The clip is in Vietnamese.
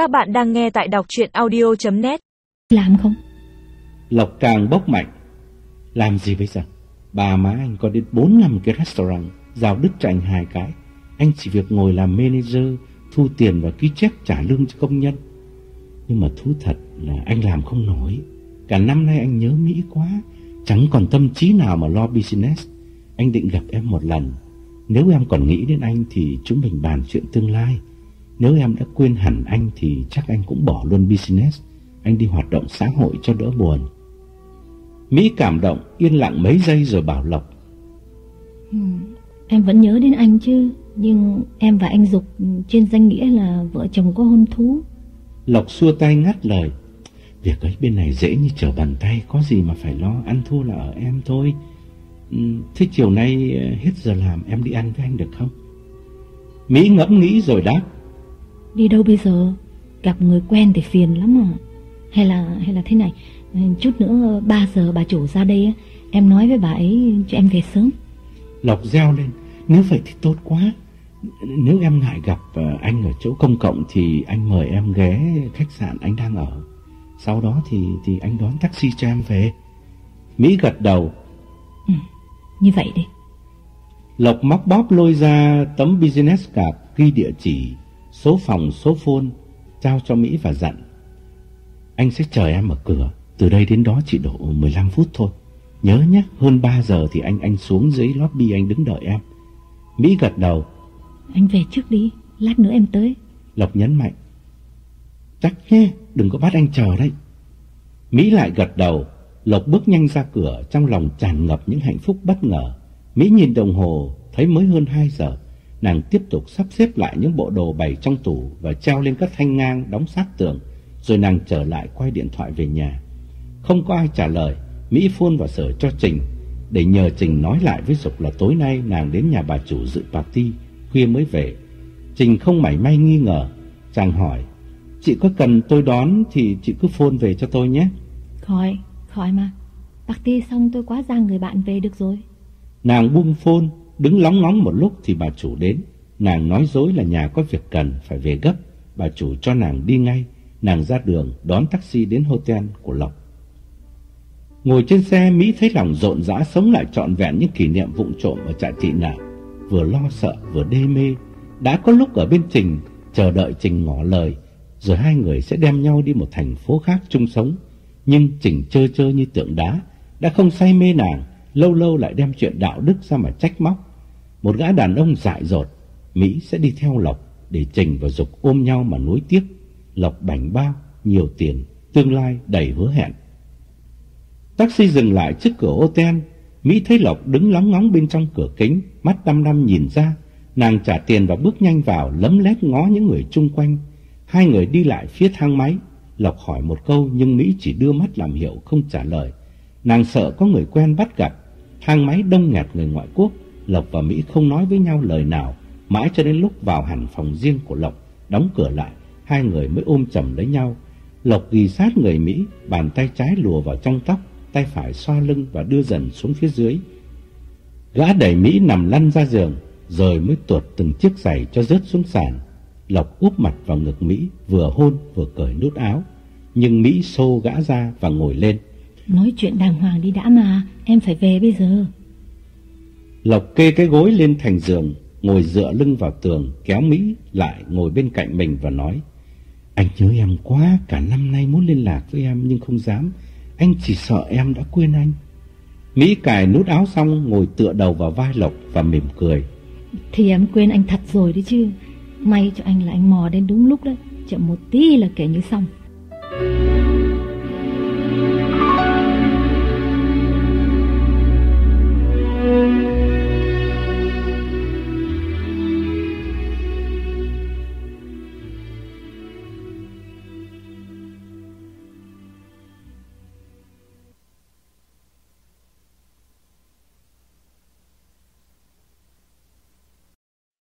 Các bạn đang nghe tại đọc chuyện audio.net Làm không? Lộc càng bốc mạnh. Làm gì bây giờ? Bà má anh có đến 4 năm cái restaurant, giao đứt cho anh hai cái. Anh chỉ việc ngồi làm manager, thu tiền và ký chép trả lương cho công nhân. Nhưng mà thú thật là anh làm không nổi. Cả năm nay anh nhớ Mỹ quá, chẳng còn tâm trí nào mà lo business. Anh định gặp em một lần. Nếu em còn nghĩ đến anh thì chúng mình bàn chuyện tương lai. Nếu em đã quên hẳn anh thì chắc anh cũng bỏ luôn business. Anh đi hoạt động xã hội cho đỡ buồn. Mỹ cảm động, yên lặng mấy giây rồi bảo Lộc. Ừ, em vẫn nhớ đến anh chứ Nhưng em và anh Dục trên danh nghĩa là vợ chồng có hôn thú Lộc xua tay ngắt lời. Việc ấy bên này dễ như trở bàn tay, có gì mà phải lo, ăn thua là ở em thôi. Thế chiều nay ờ, hết giờ làm em đi ăn với anh được không? Mỹ ngẫm nghĩ rồi đáp. Đi đâu bây giờ? Gặp người quen thì phiền lắm à Hay là hay là thế này Chút nữa 3 giờ bà chủ ra đây Em nói với bà ấy cho em về sớm Lộc reo lên, nếu vậy thì tốt quá. Nếu em ngại gặp ờ, anh ở chỗ công cộng thì anh mời em ghé khách sạn anh đang ở. Sau đó thì thì anh đón taxi cho em về. Mỹ gật đầu, ừ, Như vậy đi Lộc móc bóp lôi ra tấm business card ghi địa chỉ, số phòng, số phone, trao cho Mỹ và dặn. Anh sẽ chờ em ở cửa, từ đây đến đó chỉ độ 15 phút thôi. Nhớ nhé, hơn 3 giờ thì anh anh xuống dưới lobby anh đứng đợi em. Mỹ gật đầu, Anh về trước đi Lát nữa em tới Lộc nhấn mạnh. Chắc nhé, đừng có bắt anh chờ đấy. Mỹ lại gật đầu, Lộc bước nhanh ra cửa trong lòng tràn ngập những hạnh phúc bất ngờ. Mỹ nhìn đồng hồ, thấy mới hơn 2 giờ. Nàng tiếp tục sắp xếp lại những bộ đồ bày trong tủ và treo lên các thanh ngang đóng sát tường. Rồi nàng trở lại quay điện thoại về nhà. Không có ai trả lời, Mỹ phone vào sở cho Trình để nhờ Trình nói lại với Dục là tối nay nàng đến nhà bà chủ dự party, khuya mới về. Trình không mảy may nghi ngờ, chàng hỏi, chị có cần tôi đón thì chị cứ phone về cho tôi nhé. Khỏi, khỏi mà Party xong tôi quá ra người bạn về được rồi Nàng buông phone, đứng lóng ngóng một lúc thì bà chủ đến. Nàng nói dối là nhà có việc cần, phải về gấp. Bà chủ cho nàng đi ngay. Nàng ra đường, đón taxi đến hotel của Lộc. Ngồi trên xe, Mỹ thấy lòng rộn rã sống lại trọn vẹn những kỷ niệm vụng trộm ở trại tị nạn. Vừa lo sợ, vừa đê mê. Đã có lúc ở bên Trình, chờ đợi Trình ngỏ lời, rồi hai người sẽ đem nhau đi một thành phố khác chung sống. Nhưng Trình chơi chơi như tượng đá, đã không say mê nàng, lâu lâu lại đem chuyện đạo đức ra mà trách móc. Một gã đàn ông dại dột, Mỹ sẽ đi theo Lộc để Trình và Dục ôm nhau mà nối tiếc. Lộc bảnh bao, nhiều tiền, tương lai đầy hứa hẹn. Taxi dừng lại trước cửa ô ten, Mỹ thấy Lộc đứng lóng ngóng bên trong cửa kính, mắt đăm đăm nhìn ra. Nàng trả tiền và bước nhanh vào, lấm lét ngó những người chung quanh. Hai người đi lại phía thang máy. Lộc hỏi một câu nhưng Mỹ chỉ đưa mắt làm hiệu không trả lời. Nàng sợ có người quen bắt gặp. Thang máy đông nghẹt người ngoại quốc. Lộc và Mỹ không nói với nhau lời nào. Mãi cho đến lúc vào hẳn phòng riêng của Lộc, đóng cửa lại, hai người mới ôm chầm lấy nhau. Lộc ghi sát người Mỹ, bàn tay trái lùa vào trong tóc, tay phải xoa lưng và đưa dần xuống phía dưới. Gã đẩy Mỹ nằm lăn ra giường, rồi mới tuột từng chiếc giày cho rớt xuống sàn. Lộc úp mặt vào ngực Mỹ, vừa hôn vừa cởi nút áo. Nhưng Mỹ xô gã ra và ngồi lên. Nói chuyện đàng hoàng đi đã mà Em phải về bây giờ Lộc kê cái gối lên thành giường, ngồi dựa lưng vào tường, kéo Mỹ lại ngồi bên cạnh mình và nói. Anh nhớ em quá, cả năm nay muốn liên lạc với em nhưng không dám. Anh chỉ sợ em đã quên anh. Mỹ cài nút áo xong, ngồi tựa đầu vào vai Lộc và mỉm cười. Thì em quên anh thật rồi đấy chứ May cho anh là anh mò đến đúng lúc đấy Chậm một tí là kể như xong